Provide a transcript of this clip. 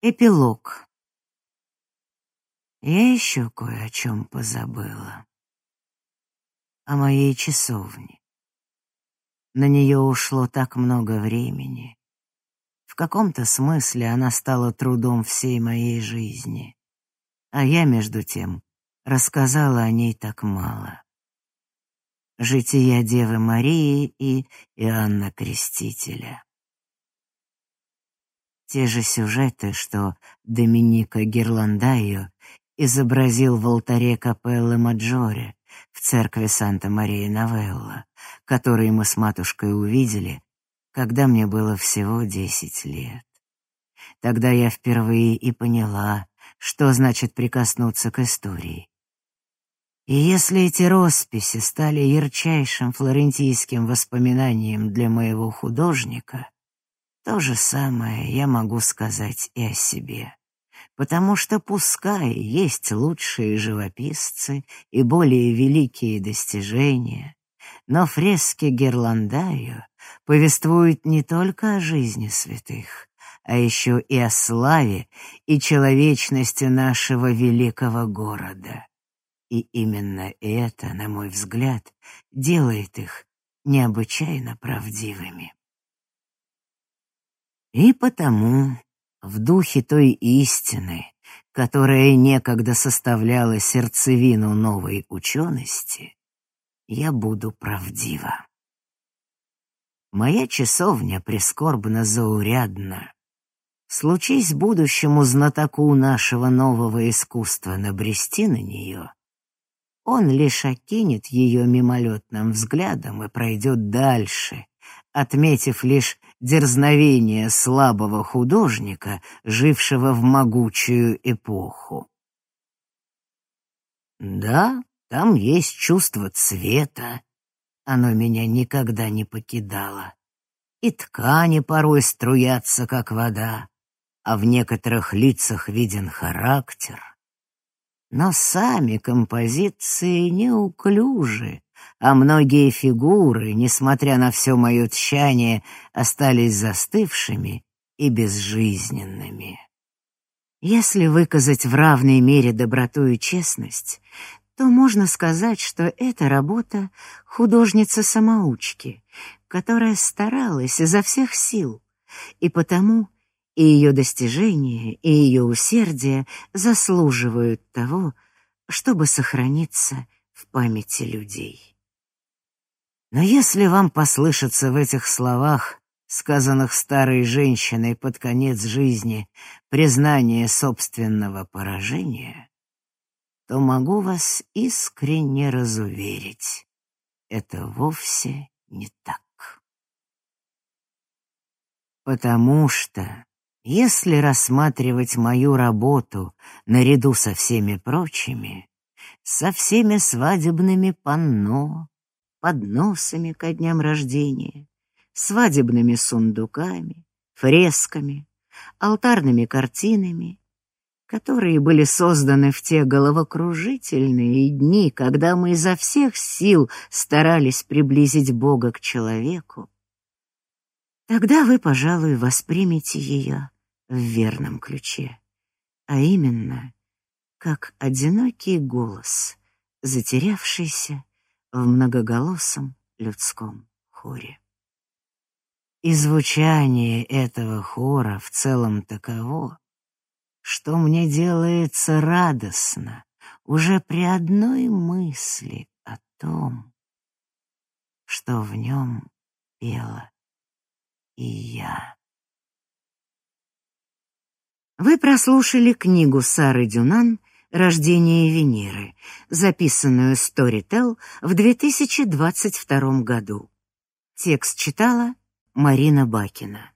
Эпилог. Я еще кое о чем позабыла. О моей часовне. На нее ушло так много времени. В каком-то смысле она стала трудом всей моей жизни. А я, между тем, рассказала о ней так мало. Жития Девы Марии и Иоанна Крестителя. Те же сюжеты, что Доминика Герландайо изобразил в алтаре капеллы Маджоре в церкви Санта-Мария-Новелла, который мы с матушкой увидели, когда мне было всего десять лет. Тогда я впервые и поняла, что значит прикоснуться к истории. И если эти росписи стали ярчайшим флорентийским воспоминанием для моего художника, то же самое я могу сказать и о себе. Потому что пускай есть лучшие живописцы и более великие достижения, но фрески Герландаю повествуют не только о жизни святых, а еще и о славе и человечности нашего великого города. И именно это, на мой взгляд, делает их необычайно правдивыми. И потому, в духе той истины, которая некогда составляла сердцевину новой учености, я буду правдива. Моя часовня прискорбно заурядна. Случись будущему знатоку нашего нового искусства набрести на нее, он лишь окинет ее мимолетным взглядом и пройдет дальше, отметив лишь дерзновение слабого художника, жившего в могучую эпоху. Да, там есть чувство цвета, оно меня никогда не покидало. И ткани порой струятся, как вода, а в некоторых лицах виден характер. Но сами композиции неуклюжи, а многие фигуры, несмотря на все мое тщание, остались застывшими и безжизненными. Если выказать в равной мере доброту и честность, то можно сказать, что это работа художницы-самоучки, которая старалась изо всех сил, и потому и ее достижения, и ее усердие заслуживают того, чтобы сохраниться в памяти людей. Но если вам послышится в этих словах, сказанных старой женщиной под конец жизни, признание собственного поражения, то могу вас искренне разуверить. Это вовсе не так. Потому что, если рассматривать мою работу наряду со всеми прочими, со всеми свадебными панно, подносами ко дням рождения, свадебными сундуками, фресками, алтарными картинами, которые были созданы в те головокружительные дни, когда мы изо всех сил старались приблизить Бога к человеку, тогда вы, пожалуй, воспримете ее в верном ключе, а именно как одинокий голос, затерявшийся в многоголосом людском хоре. И звучание этого хора в целом таково, что мне делается радостно уже при одной мысли о том, что в нем пела и я. Вы прослушали книгу Сары Дюнан Рождение Венеры, записанную Storytel в 2022 году. Текст читала Марина Бакина.